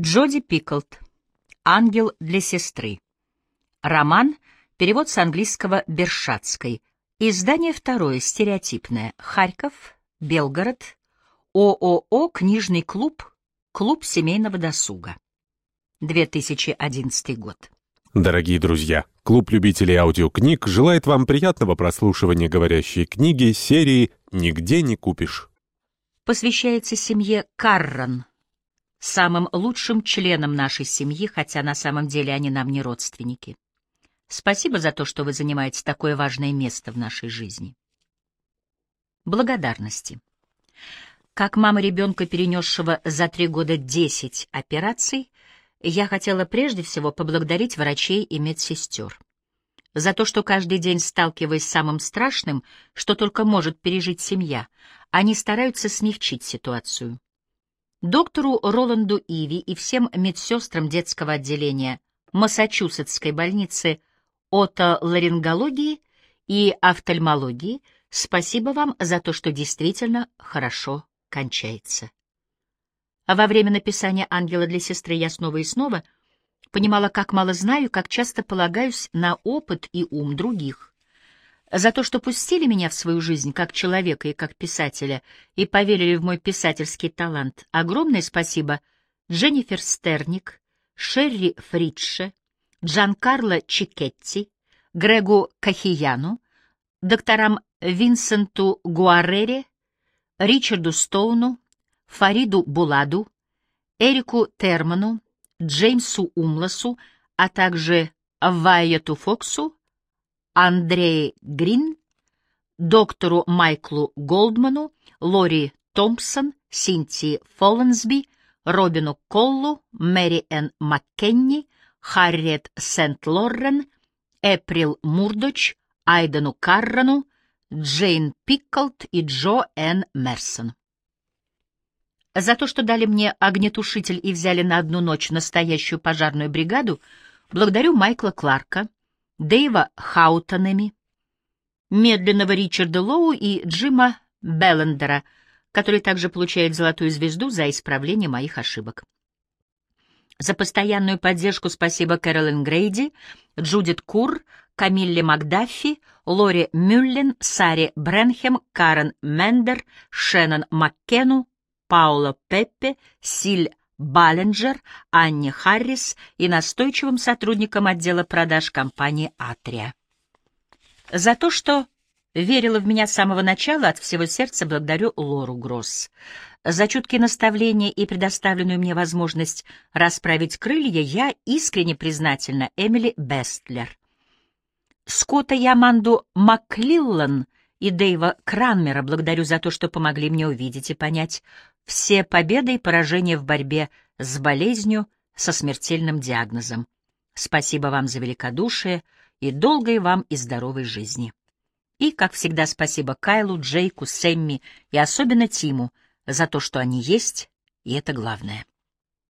Джоди Пиклт. «Ангел для сестры». Роман. Перевод с английского Бершатской. Издание второе, стереотипное. Харьков. Белгород. ООО «Книжный клуб». Клуб семейного досуга. 2011 год. Дорогие друзья, клуб любителей аудиокниг желает вам приятного прослушивания говорящей книги серии «Нигде не купишь». Посвящается семье Карран, самым лучшим членам нашей семьи, хотя на самом деле они нам не родственники. Спасибо за то, что вы занимаете такое важное место в нашей жизни. Благодарности. Как мама ребенка, перенесшего за три года десять операций, я хотела прежде всего поблагодарить врачей и медсестер. За то, что каждый день, сталкиваясь с самым страшным, что только может пережить семья, они стараются смягчить ситуацию. Доктору Роланду Иви и всем медсестрам детского отделения Массачусетской больницы отоларингологии и офтальмологии спасибо вам за то, что действительно хорошо кончается. А во время написания «Ангела для сестры» я снова и снова понимала, как мало знаю, как часто полагаюсь на опыт и ум других за то, что пустили меня в свою жизнь как человека и как писателя и поверили в мой писательский талант. Огромное спасибо Дженнифер Стерник, Шерри Фридше, Джанкарло Чикетти, Грегу Кахияну, докторам Винсенту Гуарере, Ричарду Стоуну, Фариду Буладу, Эрику Терману, Джеймсу Умласу, а также Вайету Фоксу, Андрей Грин, доктору Майклу Голдману, Лори Томпсон, Синти Фолленсби, Робину Коллу, Мэри Энн Маккенни, Харриет Сент-Лоррен, Эприл Мурдоч, Айдену Каррану, Джейн Пикколт и Джо Энн Мерсон. За то, что дали мне огнетушитель и взяли на одну ночь настоящую пожарную бригаду, благодарю Майкла Кларка, Дэйва Хаутонеми, медленного Ричарда Лоу и Джима Беллендера, который также получает золотую звезду за исправление моих ошибок. За постоянную поддержку спасибо Кэролин Грейди, Джудит Кур, Камилле Макдаффи, Лори Мюллен, Саре Бренхем, Карен Мендер, Шеннон Маккену, Паула Пеппе, Силь Баллинджер, Анне Харрис и настойчивым сотрудникам отдела продаж компании «Атрия». За то, что верила в меня с самого начала, от всего сердца благодарю Лору Гросс. За чуткие наставления и предоставленную мне возможность расправить крылья я искренне признательна Эмили Бестлер. Скотта и Аманду Маклиллан и Дэйва Кранмера благодарю за то, что помогли мне увидеть и понять, все победы и поражения в борьбе с болезнью со смертельным диагнозом. Спасибо вам за великодушие и долгой вам и здоровой жизни. И, как всегда, спасибо Кайлу, Джейку, Сэмми и особенно Тиму за то, что они есть, и это главное.